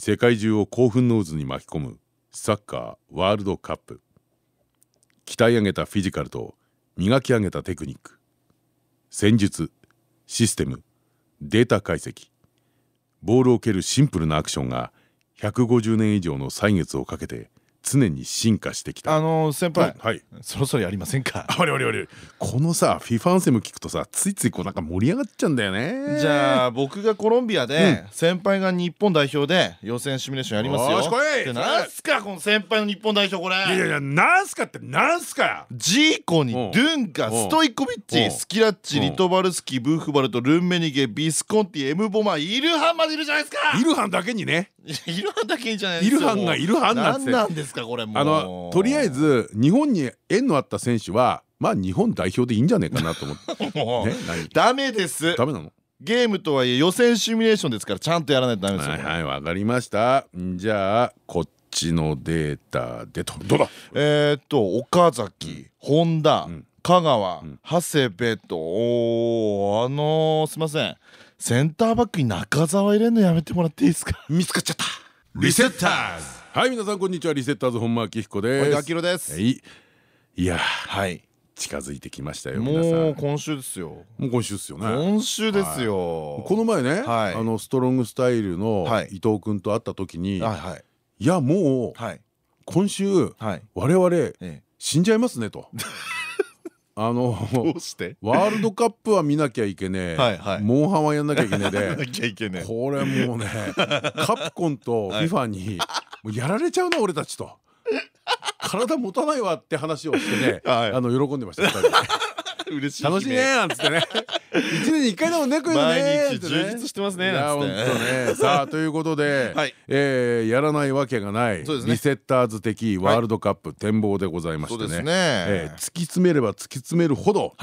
世界中を興奮の渦に巻き込むサッカーワールドカップ。鍛え上げたフィジカルと磨き上げたテクニック。戦術システムデータ解析。ボールを蹴るシンプルなアクションが150年以上の歳月をかけて常に進化してきた。あの先輩、はい、そろそろやりませんか？あれあれあれ。このさ FIFA アンセム聞くとさついついこうなんか盛り上がっちゃうんだよね。じゃあ僕がコロンビアで、先輩が日本代表で予選シミュレーションやりますよ。よし来いなんすかこの先輩の日本代表これ。いやいやなんすかってなんすかジーコにドゥンカストイコビッチスキラッチリトバルスキブーフバルトルンメニゲビスコンティエムボマイルハンまでいるじゃないですか。イルハンだけにねイルハンだけにじゃないイルハンがイルハンなんて。なんですかこれもう。あのとりあえず日本に縁のあった選手はまあ日本代表でいいんじゃないかなと思って。もうダメです。ダメなの？ゲームとはいえ予選シミュレーションですからちゃんとやらないとダメですよはいはいわかりました。じゃあこっちのデータでとどうだ？えっと岡崎本田香川長谷部とおあのすいませんセンターバックに中澤入れるのやめてもらっていいですか？見つかっちゃった。リセッターズ。はい皆さんこんにちは。リセッターズ本間明彦です。あきろです。い。やはい。近づいてきましたよもう今週ですよ。もう今週ですよね。今週ですよ。この前ねあのストロングスタイルの伊藤君と会った時にいやもう今週我々死んじゃいますねと あのワールドカップは見なきゃいけねえ。モンハンはやんなきゃいけねえで。これもうねカプコンと FIFA にもうやられちゃうな俺たちと。体持たないわって話をしてねあの喜んでました嬉しい楽しいねなんつってね。一年に一回でもねこういうのね充実してますねなんつって。ね。さあ ということでえやらないわけがないリセッターズ的ワールドカップ展望でございましてね。突き詰めれば突き詰めるほど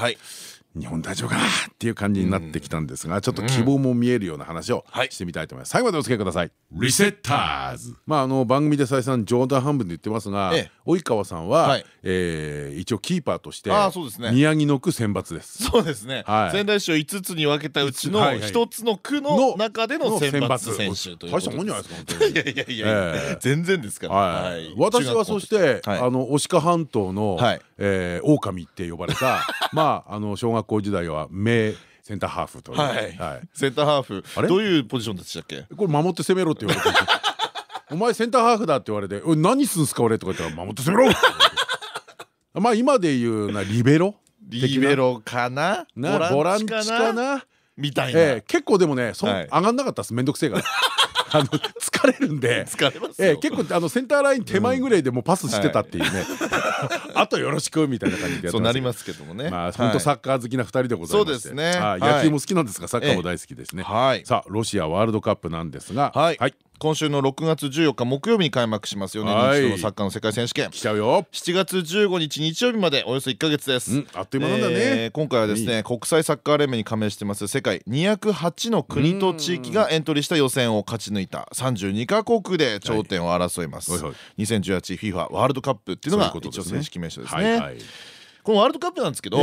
日本大丈夫かなっていう感じになってきたんですがちょっと希望も見えるような話をしてみたいと思います。最後までお付き合いください。リセッターズ。まああの番組で再三冗談半分で言ってますが及川さんは一応キーパーとして宮城の区選抜です。そうですね。仙台市を5つに分けたうちの1つの区の中での選抜選手という大したもんじゃないですか いやいやいや全然ですから。私はそしてあの牡鹿半島の狼って呼ばれた まああの小学校時代は名センターハーフという。センターハーフ。どういうポジションでしたっけ？これ守って攻めろって言われて お前センターハーフだって言われて「何すんすか俺」とか言ったら「守って攻めろ! 」まあ今で言うなリベロ？リベロかな？ボランチかな？みたいな。結構でもね上がんなかったです。面倒くせえから。あの疲れるんで。結構あのセンターライン手前ぐらいでもパスしてたっていうね。あとよろしくみたいな感じでそうなりますけどもね。まあ本当サッカー好きな2人でございまして野球も好きなんですがサッカーも大好きですね。さあロシアワールドカップなんですが。はい今週の6月14日木曜日に開幕しますよね。認知度のサッカーの世界選手権。来ちゃうよ。7月15日日曜日までおよそ1か月です。あっという間なんだね。今回はですね国際サッカー連盟に加盟してます世界208の国と地域がエントリーした予選を勝ち抜いた。32カ国で頂点を争います。2018FIFA ワールドカップっていうのが一応正式名称ですね。このワールドカップなんですけど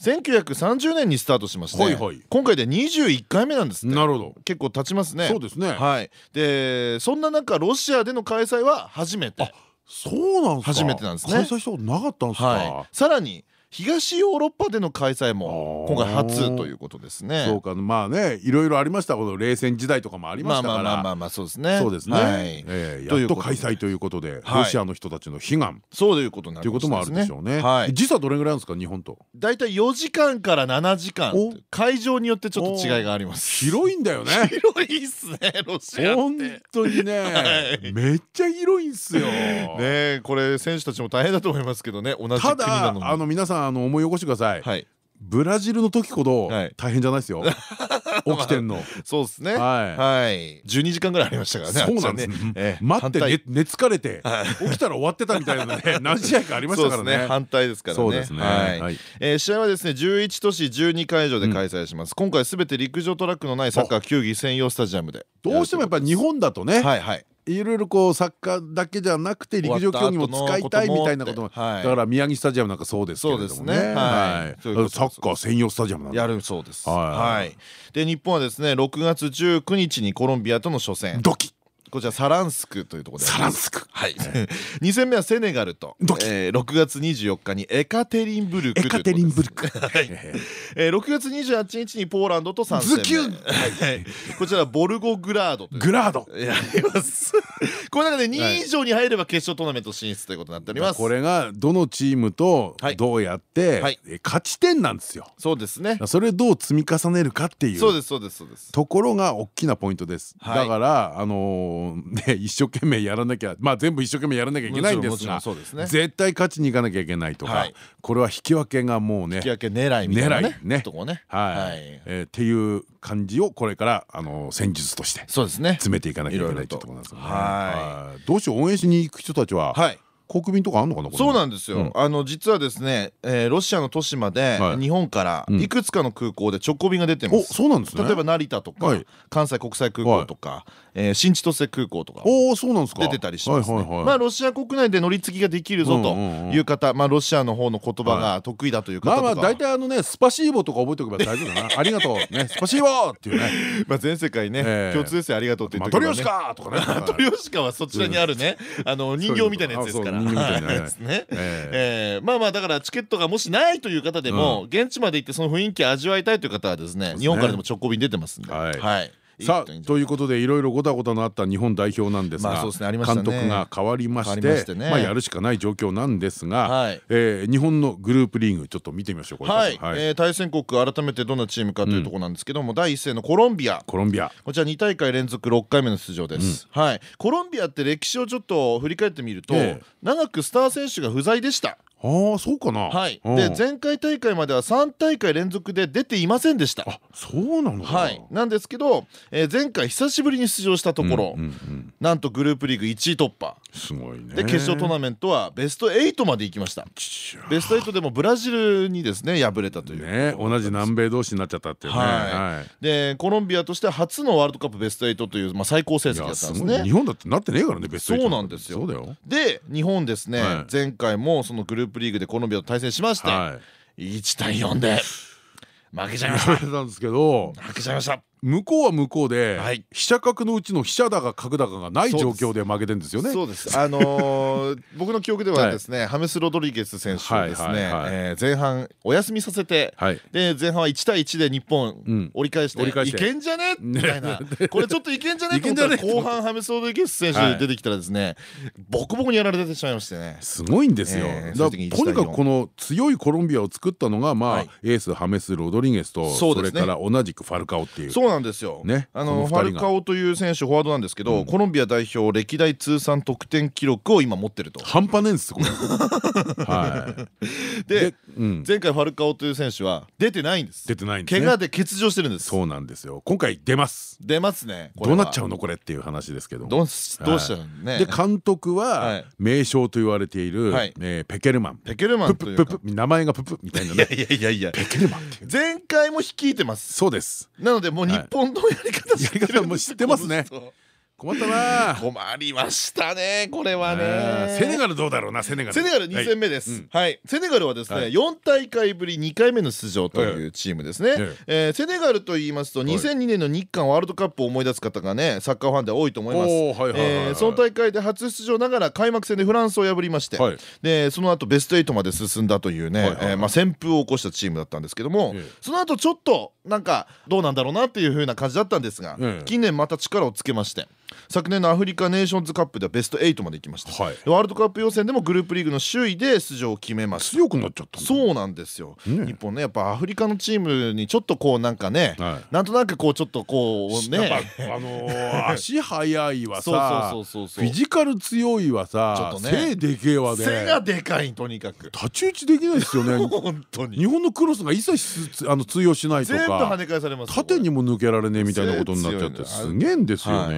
1930年にスタートしまして今回で21回目なんですなるほど。結構経ちますね。そうですね。はい。でそんな中ロシアでの開催は初めて。そうなん初めてなんですね。開催したことなかったんですか。さらに東ヨーロッパでの開催も今回初ということですね。そうかまあねいろいろありましたこの冷戦時代とかもありましたからまあまあまあそうですね。そうですね。やっと開催ということでロシアの人たちの悲願そういうことということもあるでしょうね。時差どれぐらいなんですか日本と？だいたい4時間から7時間会場によってちょっと違いがあります。広いんだよね。広いっすねロシア本当にねめっちゃ広いんすよ。ねこれ選手たちも大変だと思いますけどね同じ国なのに。あの皆さんあの思い起こしてください。ブラジルの時ほど大変じゃないですよ。起きてんの。そうですね。はい。12時間ぐらいありましたからねそうなんです。待って寝疲れて起きたら終わってたみたいなね 何試合かありましたからね。反対ですからね。そうですね。はい。試合はですね11都市12会場で開催します。今回すべて陸上トラックのないサッカー球技専用スタジアムでどうしてもやっぱり日本だとね。はいはいいろいろこうサッカーだけじゃなくて陸上競技も使いたいみたいなことも。だから宮城スタジアムなんかそうです。けれどもね。はい。サッカー専用スタジアムなんやるそうです。はい。で日本はですね6月19日にコロンビアとの初戦。ドキこちらサランスクというところでサランスク。はい。2戦目はセネガルと、えー、6月24日にエカテリンブルクエカテリンブルク。はい。えー、6月28日にポーランドと3戦目。はい。こちらボルゴグラードグラード。やります。この中で2位以上に入れば決勝トーナメント進出ということになっております。これがどのチームとどうやって勝ち点なんですよ。そうですね。それどう積み重ねるかっていう。そうですそうですそうですところが大きなポイントですだからあのね、一生懸命やらなきゃまあ全部一生懸命やらなきゃいけないんですが絶対勝ちにいかなきゃいけないとかこれは引き分けがもうね引き分け狙いみたいなね。とこね。はい。っていう感じをこれからあの戦術として詰めていかなきゃいけないというところなんですよね。どうしよう応援しに行く人たちは航空便とかあんのかなそうなんですよ、あの実はですね、えー、ロシアの都市まで日本からいくつかの空港で直行便が出てます、そうなんですね。例えば成田とか、関西国際空港とか、えー、新千歳空港とかおそうなんですか。出てたりしますね。まあロシア国内で乗り継ぎができるぞという方まあロシアの方の言葉が得意だという方とか。まあまあ大体あのねスパシーボとか覚えておけば大丈夫だな ありがとうねスパシーボっていうね。まあ全世界ね共通ですよありがとうって言ってマトリョシカとかね。マトリョシカはそちらにあるね。あの人形みたいなやつですからねえまあまあだからチケットがもしない。とい。う方でも現地まで行ってその雰囲気味わいたいという方はですね。日本からでも直行便出てますんではいさあということでいろいろごたごたのあった日本代表なんですが監督が変わりましてまあやるしかない状況なんですが日本のグループリーグちょっと見てみましょうはい。対戦国改めてどんなチームかというところなんですけども第一戦のコロンビア。コロンビア。こちら2大会連続6回目の出場です。はい。コロンビアって歴史をちょっと振り返ってみると長くスター選手が不在でしたああそうかな。はい。で前回大会までは3大会連続で出ていませんでした。あそうなのはい。なんですけど、えー、前回久しぶりに出場したところなんとグループリーグ1位突破。すごいね。で決勝トーナメントはベスト8まで行きました。ベスト8でもブラジルにですね敗れたという。ね同じ南米同士になっちゃったっていうね。はい。でコロンビアとして初のワールドカップベスト8というまあ最高成績だったんですね。日本だってなってねえからねベスト8そうなんですよ。で日本ですね前回もそのグループリーグでコロンビアと対戦しまして1対4で負けちゃいました。なんですけど負けちゃいました。向こうは向こうで飛車角のうちの飛車だか角だかがない状況で負けてんですよね。そうです。あの 僕の記憶ではですね、ハメスロドリゲス選手ですね、前半お休みさせて、で前半は1対1で日本折り返していけんじゃね？みたいな、これちょっといけんじゃね？って思ったら後半ハメスロドリゲス選手出てきたらですね、ボコボコにやられてしまいましてね。すごいんですよ。とにかくこの強いコロンビアを作ったのがまあエースハメスロドリゲスとそれから同じくファルカオっていう。そうなんですよ。ね、あのファルカオという選手フォワードなんですけど、コロンビア代表歴代通算得点記録を今持ってると。半端ねえんですこれ。はい。で、前回ファルカオという選手は出てないんです。出てないんです。怪我で欠場してるんです。そうなんですよ。今回出ます。出ますね。どうなっちゃうのこれっていう話ですけど。どうどうしたのね。で監督は名将と言われているペケルマン。ペケルマンという名前がププみたいなね。いやいやいやペケルマン前回も率いてます。そうです。なのでもう日本のやり方知ってますね困ったな。困りましたねこれはね。セネガルどうだろうなセネガル。セネガル2戦目です。はい。セネガルはですね4大会ぶり2回目の出場というチームですね。セネガルと言いますと2002年の日韓ワールドカップを思い出す方がねサッカーファンで多いと思います。その大会で初出場ながら開幕戦でフランスを破りましてでその後ベスト8まで進んだというねまあ旋風を起こしたチームだったんですけどもその後ちょっとなんかどうなんだろうなっていう風な感じだったんですが近年また力をつけまして昨年のアフリカネーションズカップではベスト8まで行きました、はい、ワールドカップ予選でもグループリーグの首位で出場を決めました強くなっちゃったそうなんですよ、ね、日本ねやっぱアフリカのチームにちょっとこうなんかね、はい、なんとなくこうちょっとこうね。あのー、足速いはさフィジカル強いはさ、ね、背でけえわね。背がでかいとにかく。太刀打ちできないですよね。本当に。日本のクロスが一切あの通用しないとか。跳ね返されます縦にも抜けられねえみたいなことになっちゃってすげえんですよね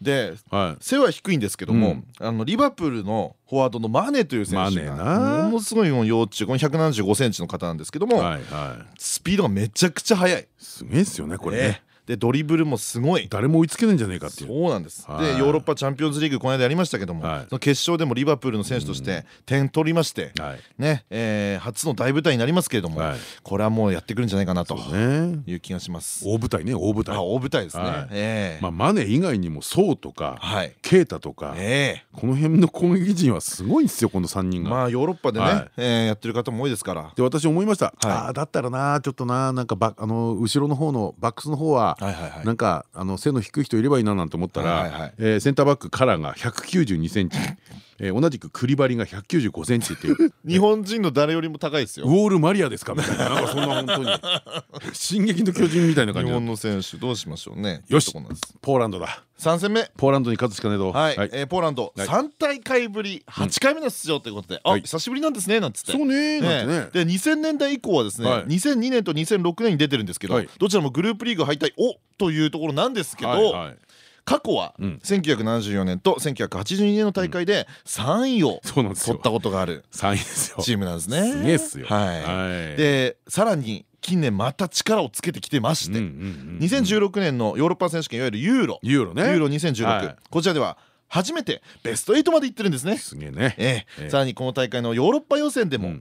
で背は低いんですけどもあのリバプールのフォワードのマネという選手がものすごい幼虫この175センチの方なんですけどもスピードがめちゃくちゃ速いすげえですよねこれねでドリブルもすごい。誰も追いつけないんじゃないかっていう。そうなんです。でヨーロッパチャンピオンズリーグこの間やりましたけども、はい、その決勝でもリバプールの選手として点取りまして、はい、ねえー、初の大舞台になりますけれども、はい、これはもうやってくるんじゃないかなという気がします、大舞台ね大舞台。大舞台ですね、えー、まあ、マネ以外にもソウとか、はい、ケータとか、えー、この辺の攻撃陣はすごいんですよこの3人が。まあヨーロッパでね、はい、えー、やってる方も多いですから。で私思いました、はい、ああだったらなちょっとななんかバあの後ろの方のバックスの方はなんかあの背の低い人いればいいななんて思ったらセンターバックカラーが192センチ。えー、同じくクリバリが195センチっていう 日本人の誰よりも高いですよ。ウォールマリアですか？みたいな。なんかそんな本当に。進撃の巨人みたいな感じ日本の選手どうしましょうね。よし。ポーランドだ。3戦目。ポーランドに勝つしかねえとはい、えー、ポーランド。3大会ぶり。8回目の出場ということで、あ久しぶりなんですね。なんつって。そうねね。で2000年代以降はですね、2002年と2006年に出てるんですけど、どちらもグループリーグ敗退おというところなんですけど、過去は1974年と1982年の大会で3位を取ったことがあるチームなんですね。すげえっすよ。でさらに近年また力をつけてきてまして2016年のヨーロッパ選手権いわゆるユーロ。ユーロね。ユーロ2016こちらでは初めてベスト8までいってるんですね。すげえね。ええ、さらにこの大会のヨーロッパ予選でも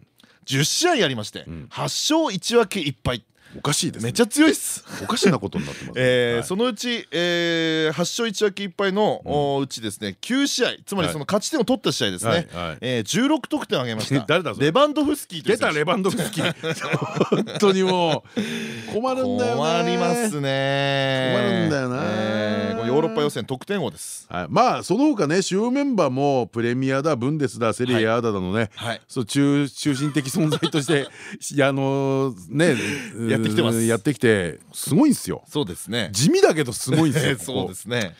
10試合やりまして8勝1分け1敗。おかしいですめっちゃ強いっす。おかしなことになってます えそのうち8勝1分け1敗のうちですね9試合つまりその勝ち点を取った試合ですね。16得点を挙げました。誰だレバンドフスキー出たレバンドフスキー。本当にもう 困るんだよ困りますね。困るんだよな。ヨーロッパ予選得点王です。まあその他ね主要メンバーもプレミアだブンデスだセリエ A だのねそう中心的存在として あのね やってきてます。やってきてすごいんですよ。そうですね。地味だけどすごいんですよ そうですね。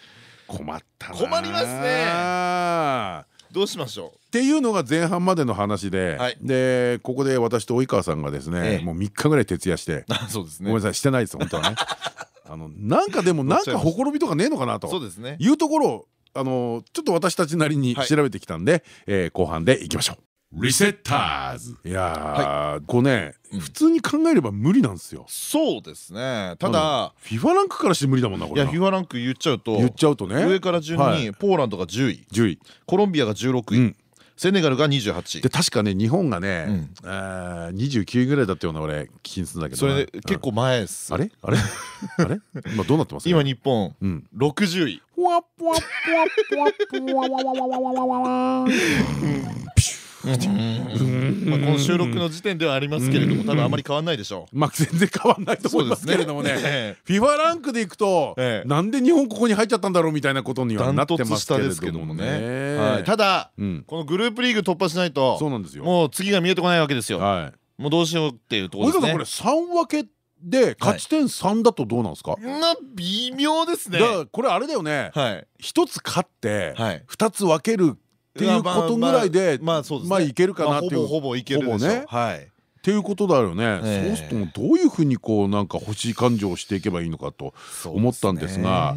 困った困りますねどうしましょう？っていうのが前半までの話で、はい、でここで私と及川さんがですね、ええ、もう3日ぐらい徹夜して そうですね。ごめんなさいしてないです本当はね。あのなんかでもなんかほころびとかねえのかなと。そうですね。いうところをあのちょっと私たちなりに調べてきたんで、はい、えー、後半でいきましょう。リセッターズ。いやはい、こうね、うん、普通に考えれば無理なんですよ。そうですね。ただフィファランクからして無理だもんなこれいやフィファランク言っちゃうと言っちゃうとね。上から順にポーランドが10位。10位。コロンビアが16位、うん。セネガルが28で確かね日本がね、うん、29位ぐらいだったような俺気にするんだけどそれ結構前です。あれ？あれ？あれ？今どうなってます？今日本60位この収録の時点ではありますけれども多分あまり変わんないでしょう。まあ全然変わんないと思いますけれどもね。FIFA ランクでいくとなんで日本ここに入っちゃったんだろうみたいなことにはなってますけれどもね。ただこのグループリーグ突破しないともう次が見えてこないわけですよ。もうどうしようっていうところですね。これ3分けで勝ち点3だとどうなんですか、まあ微妙ですね。これあれだよね。一つ勝って二つ分けるっていうことぐらいでまあいけるかなっていうほぼほぼいけるでしょはい。っていうことだよね、そうするともどういうふうにこうなんか欲しい感情をしていけばいいのかと思ったんですが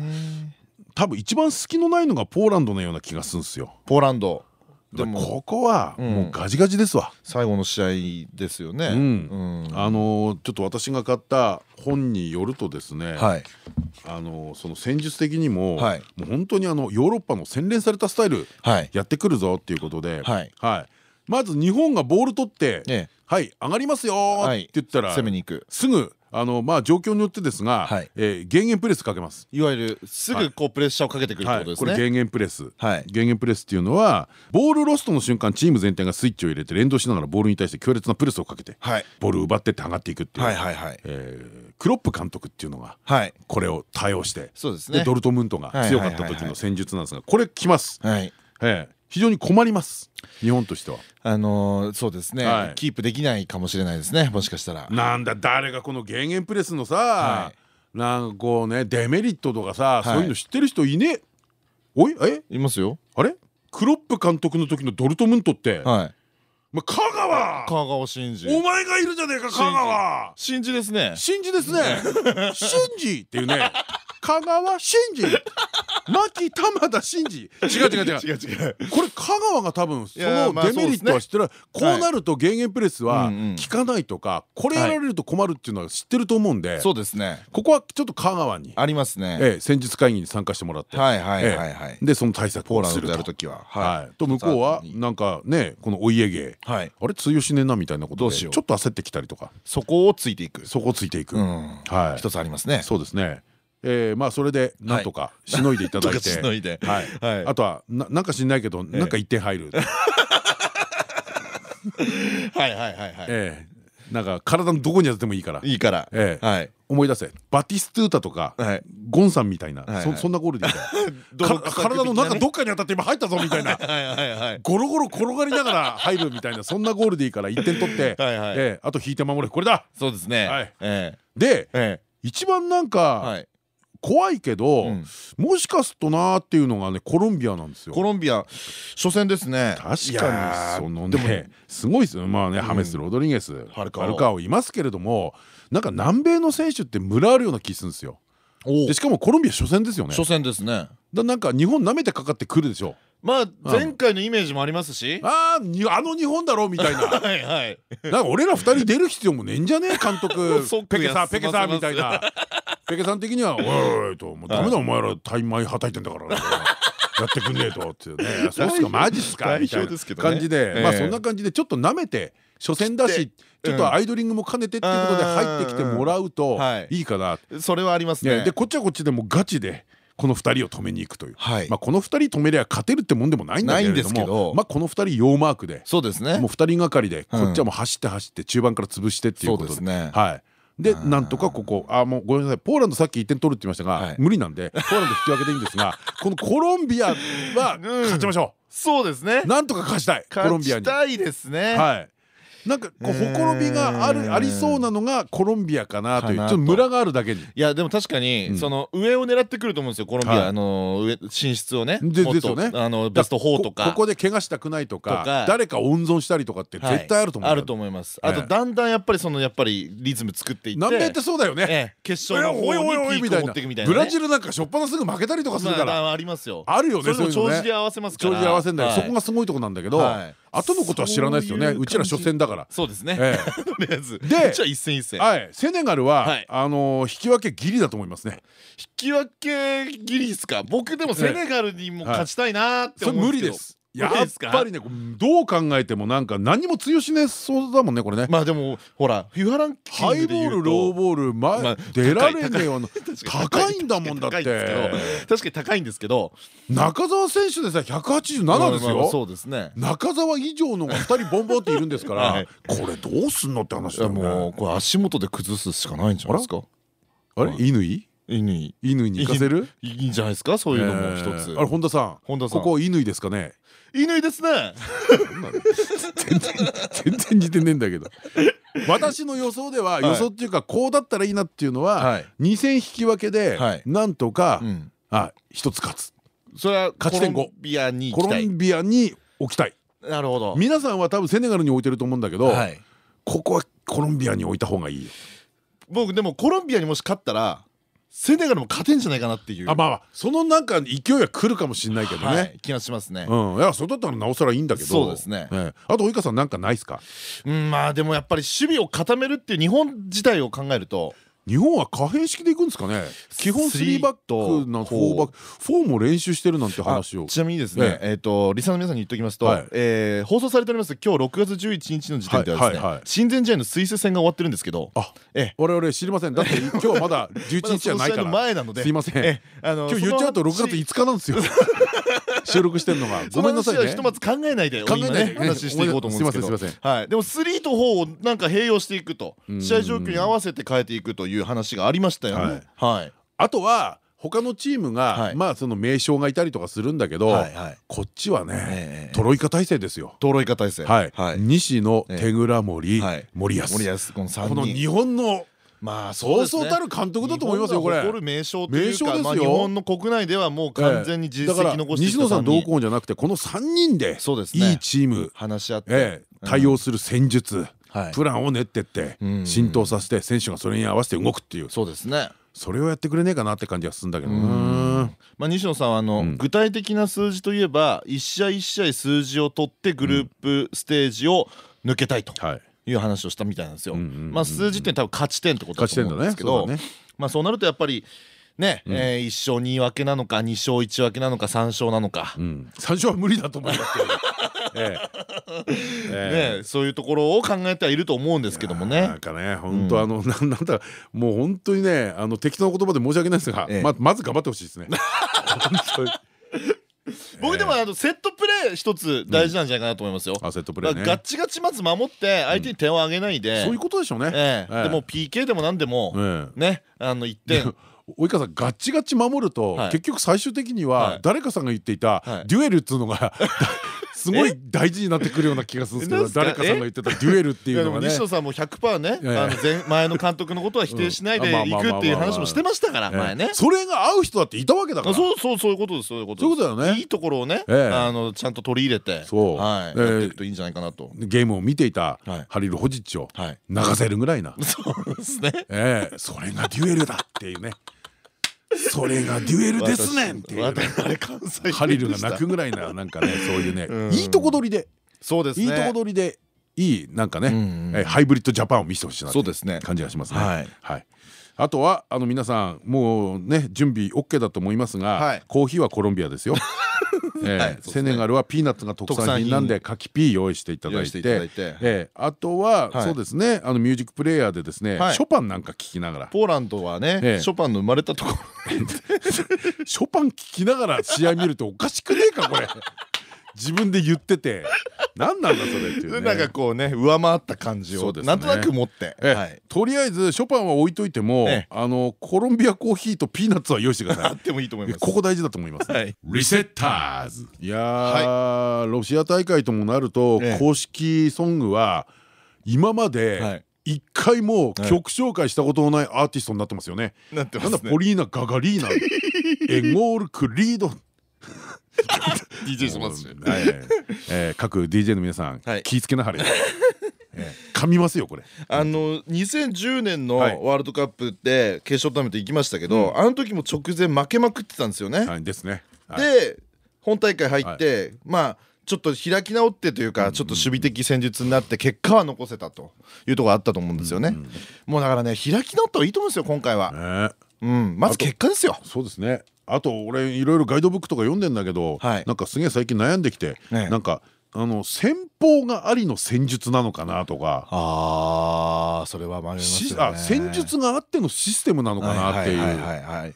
多分一番隙のないのがポーランドのような気がするんですよ。ポーランドでもここはもうガジガジですわ、最後の試合ですよね、あのちょっと私が買った本によるとですね、あのその戦術的にも,、もう本当にあのヨーロッパの洗練されたスタイルやってくるぞっていうことで、はい。まず日本がボール取って「はい上がりますよ」って言ったら攻めに行く。すぐあのまあ状況によってですが、はい、えー、減塩プレスかけます。いわゆるすぐこうプレッシャーをかけてくるってことですね、はい、これ減塩プレス、はい、減塩プレスっていうのはボールロストの瞬間チーム全体がスイッチを入れて連動しながらボールに対して強烈なプレスをかけて、はい、ボールを奪ってって上がっていくっていうクロップ監督っていうのがこれを対応してそうですね。ドルトムントが強かった時の戦術なんですがこれきます。はい。ええ非常に困ります。日本としては。あのー、そうですね、はい、キープできないかもしれないですね。もしかしたら。なんだ誰がこの減塩プレスのさ、はい、なんかこうねデメリットとかさ、はい、そういうの知ってる人いねおい？え？いますよ。あれ？クロップ監督の時のドルトムントって。はい。ま香川！香川真司。お前がいるじゃねえか香川！真司ですね。真司ですね。真司っていうね香川真司。牧玉田真司。違う違う違う。違う違う。これ香川が多分そのデメリットは知ってる。こうなると減塩プレスは効かない。とかこれやられると困るっていうのは知ってると思うんでそうですね。ここはちょっと香川に。ありますね。え戦術会議に参加してもらって。はいはいはいはいでその対策をするやる時は。はい。と向こうはなんかねこのお家芸。あれ通用しねえなみたいなことでちょっと焦ってきたりとか。そこをついていく。そこをついていく。はい。一つありますね。そうですねえー、まあそれでなんとかしのいでいただいて。はい。あとはなんか知んないけどなんか一点入る。はいはいはいはい。ええ。なんか体のどこに当ててもいいから。いいから。ええ。思い出せ。バティストゥータとかゴンさんみたいな。そんなゴールでいい から体の中どっかに当たって今入ったぞみたいな。ゴロゴロ転がりながら入るみたいなそんなゴールでいいから1点取って。あと引いて守れ。これだ。そうですね。で一番なんか怖いけど、うん、もしかするとなーっていうのがねコロンビアなんですよ。コロンビア初戦ですね。確かにそのねすごいですよ。まあね、ハメス・ロドリゲスハルカーいますけれどもなんか南米の選手ってムラあるような気するんですよ。でしかもコロンビア初戦ですよね。初戦ですね。だなんか日本なめてかかってくるでしょ。まあ前回のイメージもありますし。あああの日本だろうみたいな。はいはい。なんか俺ら二人出る必要もねえんじゃねえ？監督。ペケさペケさみたいなペケさん的には「おいおい」と「もうダメだお前らタイ米はたいてんだから」やってくんねえとってね「そうっすかマジっすか」みたいな感じでまあそんな感じでちょっとなめて初戦だしちょっとアイドリングも兼ねてっていうことで入ってきてもらうとい。いかな。それはありますね。でこっちはこっちでもガチでこの2人を止めに行くという、まあこの2人止めりゃ勝てるってもんでもないんだけれどもまあこの2人ヨーマークで。そうですね。もう2人がかりでこっちはもう走って走って中盤から潰してっていうことで。はいでなんとかここあもうごめんなさい。ポーランドさっき1点取るって言いましたが無理なんでポーランド引き分けでいいんですが このコロンビアは勝ちましょう。そうですね。なんとか勝ちたい。コロンビアに。勝ちたいですね。はいなんかこうほころびがあるありそうなのがコロンビアかなというちょっとムラがあるだけに。いやでも確かにその上を狙ってくると思うんですよコロンビア。あの上進出をね。ですよね。あのベスト4とか。ここで怪我したくないとか誰か温存したりとかって絶対あると思うあると思います。あとだんだんやっぱりそのやっぱりリズム作っていって。南米ってそうだよね。決勝の方にピークを持っていくみたいなブラジルなんかしょっぱなすぐ負けたりとかするから。ありますよあるよねそれも長寿で合わせますから。長寿で合わせんそこがすごいとこなんだけど後のことは知らないですよね。うちら初戦だから。そうですね。でじゃあ一戦一戦。はい。セネガルはあの引き分けギリだと思いますね。引き分けギリですか。僕でもセネガルにも勝ちたいなって思う無理ですやっぱりねどう考えてもなんか何も通用しねそうだもんねこれね。まあでもほらフィファランキングでハイボールローボール前出られねえよ高いんだもんだって。確かに高いんですけど中澤選手でさ187ですよ。そうですね。中澤以上のが2人ボンボンっているんですから これどうすんのって話だよもうこれ足元で崩すしかないんじゃないですか。あれ？乾？乾。乾に行かせる？いいんじゃないですか？そういうのも一つ。あれ本田さん。ここ乾ですかね？乾ですね。全然全然似てねえんだけど。私の予想では予想っていうかこうだったらいいなっていうのは2戦引き分けでなんとかあ一つ勝つ。それは勝ち点5コロンビアにコロンビアに置きたい。なるほど。皆さんは多分セネガルに置いてると思うんだけどここはコロンビアに置いた方がいいよ。僕でもコロンビアにもし勝ったらセネガルも勝てんじゃないかなっていう。あまあそのなんか勢いは来るかもしれないけどね。気がしますね。うん。いやそれだったらなおさらいいんだけど。そうですね。あと及川さんなんかないっすか？うんまあでもやっぱり守備を固めるっていう日本自体を考えると日本は可変式でいくんですかね？基本3バックな4バック4も練習してるなんて話を。ちなみにですねえっとリサの皆さんに言っておきますと放送されております今日6月11日の時点ではですね親善試合のスイス戦が終わってるんですけど我々知りません。だって今日はまだ11日じゃないから。前なので。すいません。今日言っちゃうと6月5日なんですよ。収録してるのが。ごめんなさいね。ひとまず考えないで考えないで。話していこうと思うんですけど。はい。でも3と4をなんか併用していくと。試合状況に合わせて変えていくという話がありましたよね。はい。あとは他のチームがまあその名将がいたりとかするんだけどこっちはねトロイカ体制ですよ。トロイカ体制。西野手倉森森保。この日本のまあそうそうたる監督だと思いますよこれ。名称というか日本の国内ではもう完全に実績残して西野さんどうこうじゃなくてこの3人でいいチーム。話し合って。対応する戦術プランを練ってって浸透させて選手がそれに合わせて動くっていう。そうですね。それをやってくれねえかなって感じがするんだけどまあ西野さんはあの具体的な数字といえば一試合一試合数字を取ってグループステージを抜けたいと。い。う話をしたみたいなんですよ。まあ数字って多分勝ち点ってことだと思うんですけど、まあそうなるとやっぱりね、うえ1勝2分けなのか2勝1分けなのか3勝なのか、うん、3勝は無理だと思いますけど、ええ。ね、そういうところを考えてはいると思うんですけどもね。なんかね本当あの、なん。な んだもう本当にねあの適当な言葉で申し訳ないですが、ままず頑張ってほしいですね。僕でもあのセットプレー一つ大事なんじゃないかなと思いますよ。あセットプレーガッチガチまず守って相手に点を上げないで、そういうことでしょうね。でも PK でも何でもねあの1点。及川さんガッチガチ守ると結局最終的には誰かさんが言っていたデュエルっつうのが すごい大事になってくるような気がするんですけど誰かさんが言ってたデュエルっていうのがね。西野さんも100%ね前前の監督のことは否定しないでいくっていう話もしてましたから前ね。それが合う人だっていたわけだから。そうそうそういうことですそういうことそういうことだよね。いいところをねあのちゃんと取り入れてそう。はい。やっていくといいんじゃないかなと。ゲームを見ていたハリル・ホジッチを流せるぐらいな。そうですね。ええ。それがデュエルだっていうねそれがデュエルですねんってハリルが泣くぐらいななんかねそういうねいいとこ取りでそうですいいとこ取りでいいなんかねハイブリッドジャパンを見せてほしいなって感じがしますね。はいあとはあの皆さんもうね準備 OK だと思いますがコーヒーはコロンビアですよ。セネガルはピーナッツが特産品なんで柿ピー用意していただいて。あとはそうですねあのミュージックプレーヤーでですねショパンなんか聴きながら。ポーランドはねショパンの生まれたところ。ショパン聴きながら試合見るとおかしくねえかこれ。自分で言ってて 何なんだそれっていうなんかこうね上回った感じをなんとなく持って。とりあえずショパンは置いといてもあのコロンビアコーヒーとピーナッツは用意してください。あってもいいと思います。ここ大事だと思いますリセッターズ。いやロシア大会ともなると公式ソングは今まで一回も曲紹介したことのないアーティストになってますよね。なんだポリーナ・ガガリーナ エゴール・クリード DJ しますし。各 DJ の皆さん気ぃつけなはれ。噛みますよこれ。あの2010年のワールドカップで決勝トーナメント行きましたけどあの時も直前負けまくってたんですよね。ですね。で本大会入ってまあちょっと開き直ってというかちょっと守備的戦術になって結果は残せたというところあったと思うんですよね。もうだからね開き直った方がいいと思うんですよ今回は。うん。まず結果ですよ。そうですねあと俺いろいろガイドブックとか読んでんだけど、はい、なんかすげえ最近悩んできて、ね、なんかあの戦法がありの戦術なのかなとか。ああそれは迷いますよね。戦術があってのシステムなのかなっていう。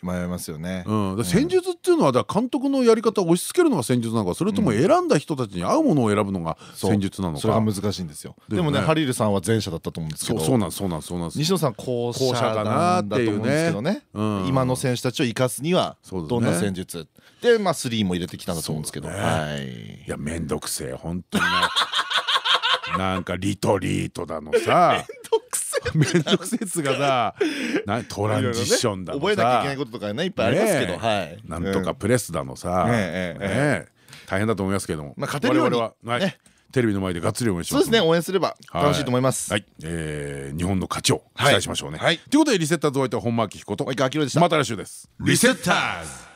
迷いますよね、うん、戦術っていうのはだ監督のやり方を押し付けるのが戦術なのかそれとも選んだ人たちに合うものを選ぶのが戦術なのか。それが難しいんですよ。でもねハリルさんは前者だったと思うんですけど。そうなんそうなんそうなん西野さん後者だなっていうね。今の選手たちを生かすにはどんな戦術？でまあ3も入れてきたんだと思うんですけど。はい。いや面倒くせえ本当にね。なんかリトリートだのさ。めんどくせえつがさトランジションだのさ。覚えなきゃいけないこととかねいっぱいありますけど。なんとかプレスだのさ。大変だと思いますけども。勝てるようにテレビの前でがっつり応援しますそうですね応援すれば楽しいと思います。はい。日本の勝ちを期待しましょうね。ということでリセッターズお相手は本間明彦とまた来週です。リセッターズ